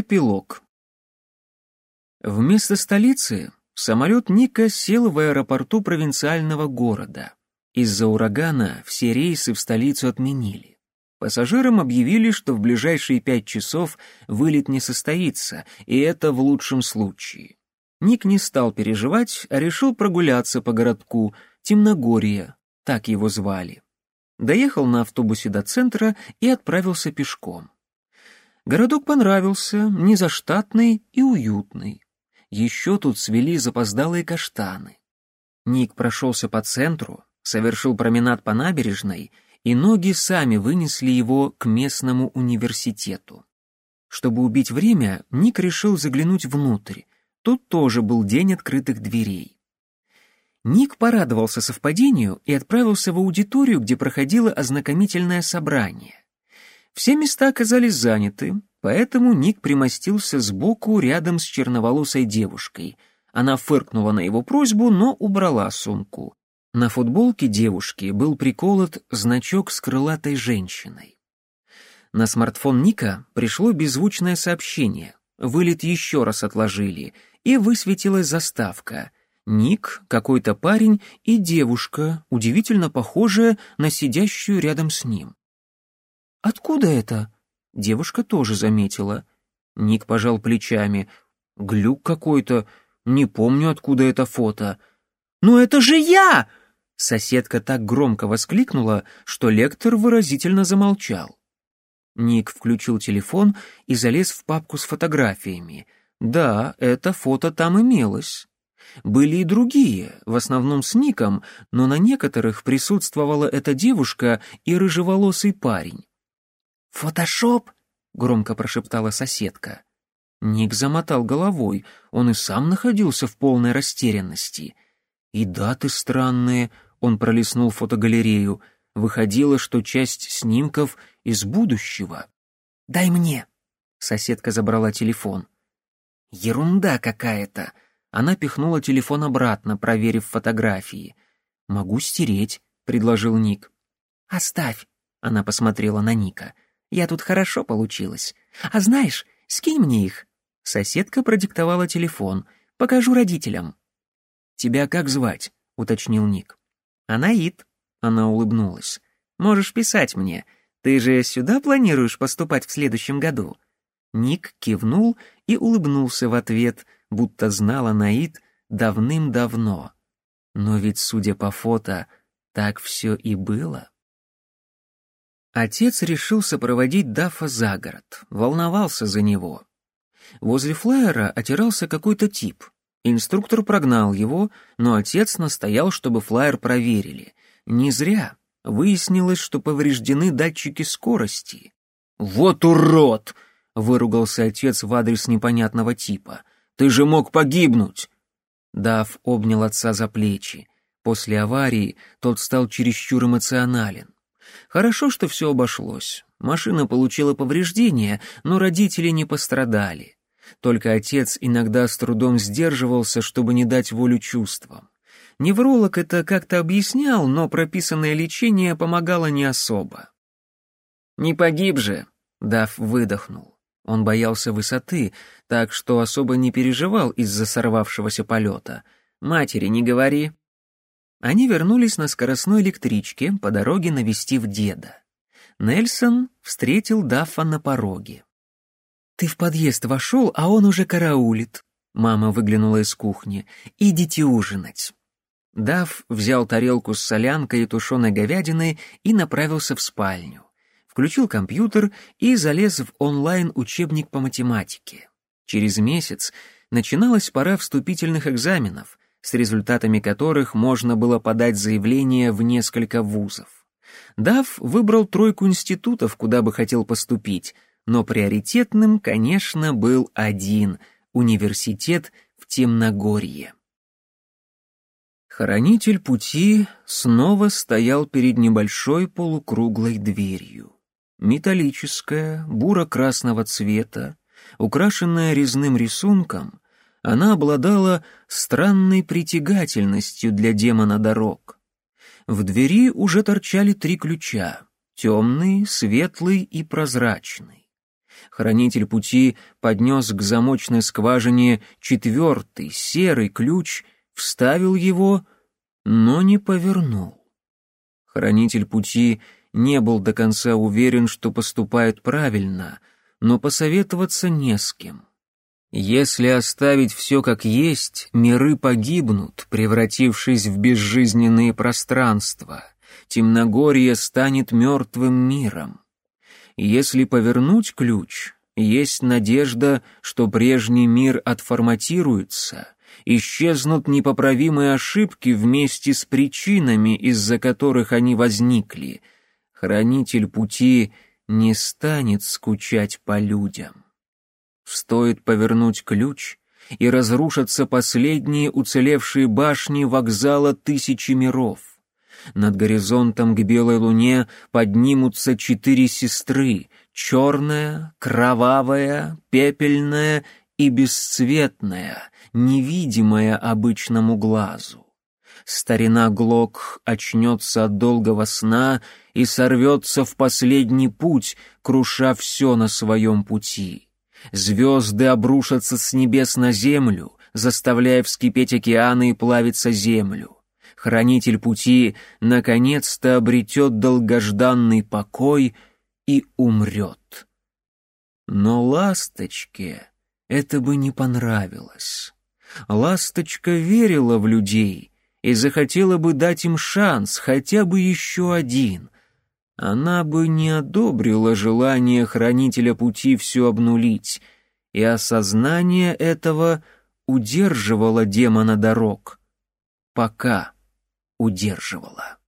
Эпилог. Вместо столицы самолет Ника сел в аэропорту провинциального города. Из-за урагана все рейсы в столицу отменили. Пассажирам объявили, что в ближайшие пять часов вылет не состоится, и это в лучшем случае. Ник не стал переживать, а решил прогуляться по городку Темногорье, так его звали. Доехал на автобусе до центра и отправился пешком. Городок понравился, незаштатный и уютный. Еще тут свели запоздалые каштаны. Ник прошелся по центру, совершил променад по набережной, и ноги сами вынесли его к местному университету. Чтобы убить время, Ник решил заглянуть внутрь. Тут тоже был день открытых дверей. Ник порадовался совпадению и отправился в аудиторию, где проходило ознакомительное собрание. Все места оказались заняты, поэтому Ник примостился сбоку рядом с черноволосой девушкой. Она фыркнула на его просьбу, но убрала сумку. На футболке девушки был приколот значок с крылатой женщиной. На смартфон Ника пришло беззвучное сообщение. Вылет еще раз отложили, и высветилась заставка. Ник, какой-то парень и девушка, удивительно похожая на сидящую рядом с ним. «Откуда это?» Девушка тоже заметила. Ник пожал плечами. «Глюк какой-то. Не помню, откуда это фото». «Но это же я!» Соседка так громко воскликнула, что лектор выразительно замолчал. Ник включил телефон и залез в папку с фотографиями. Да, это фото там имелось. Были и другие, в основном с Ником, но на некоторых присутствовала эта девушка и рыжеволосый парень. «Фотошоп?» — громко прошептала соседка. Ник замотал головой, он и сам находился в полной растерянности. И даты странные, он пролистнул фотогалерею. Выходило, что часть снимков из будущего. «Дай мне!» — соседка забрала телефон. «Ерунда какая-то!» Она пихнула телефон обратно, проверив фотографии. «Могу стереть», — предложил Ник. «Оставь», — она посмотрела на Ника. Я тут хорошо получилось. А знаешь, скинь мне их». Соседка продиктовала телефон. «Покажу родителям». «Тебя как звать?» — уточнил Ник. «Анаит», — она улыбнулась. «Можешь писать мне. Ты же сюда планируешь поступать в следующем году?» Ник кивнул и улыбнулся в ответ, будто знал Анаит давным-давно. Но ведь, судя по фото, так все и было. Отец решил сопроводить Дафа за город, волновался за него. Возле флайера отирался какой-то тип. Инструктор прогнал его, но отец настоял, чтобы флайер проверили. Не зря. Выяснилось, что повреждены датчики скорости. «Вот урод!» — выругался отец в адрес непонятного типа. «Ты же мог погибнуть!» Дав обнял отца за плечи. После аварии тот стал чересчур эмоционален. Хорошо, что все обошлось. Машина получила повреждения, но родители не пострадали. Только отец иногда с трудом сдерживался, чтобы не дать волю чувствам. Невролог это как-то объяснял, но прописанное лечение помогало не особо. «Не погиб же!» — Дав выдохнул. Он боялся высоты, так что особо не переживал из-за сорвавшегося полета. «Матери не говори!» Они вернулись на скоростной электричке по дороге навестив деда. Нельсон встретил Даффа на пороге. «Ты в подъезд вошел, а он уже караулит», — мама выглянула из кухни. «Идите ужинать». Дафф взял тарелку с солянкой и тушеной говядиной и направился в спальню. Включил компьютер и залез в онлайн-учебник по математике. Через месяц начиналась пора вступительных экзаменов, с результатами которых можно было подать заявление в несколько вузов. Дав выбрал тройку институтов, куда бы хотел поступить, но приоритетным, конечно, был один — университет в Темногорье. Хранитель пути снова стоял перед небольшой полукруглой дверью. Металлическая, буро-красного цвета, украшенная резным рисунком, она обладала странной притягательностью для демона дорог. В двери уже торчали три ключа — темный, светлый и прозрачный. Хранитель пути поднес к замочной скважине четвертый серый ключ, вставил его, но не повернул. Хранитель пути не был до конца уверен, что поступает правильно, но посоветоваться не с кем. Если оставить все как есть, миры погибнут, превратившись в безжизненные пространства. Темногорье станет мертвым миром. Если повернуть ключ, есть надежда, что прежний мир отформатируется, исчезнут непоправимые ошибки вместе с причинами, из-за которых они возникли. Хранитель пути не станет скучать по людям. Стоит повернуть ключ, и разрушатся последние уцелевшие башни вокзала тысячи миров. Над горизонтом к белой луне поднимутся четыре сестры — черная, кровавая, пепельная и бесцветная, невидимая обычному глазу. Старина Глок очнется от долгого сна и сорвется в последний путь, круша все на своем пути. Звезды обрушатся с небес на землю, заставляя вскипеть океаны и плавиться землю. Хранитель пути наконец-то обретет долгожданный покой и умрет. Но ласточке это бы не понравилось. Ласточка верила в людей и захотела бы дать им шанс, хотя бы еще один — она бы не одобрила желание хранителя пути все обнулить, и осознание этого удерживало демона дорог. Пока удерживало.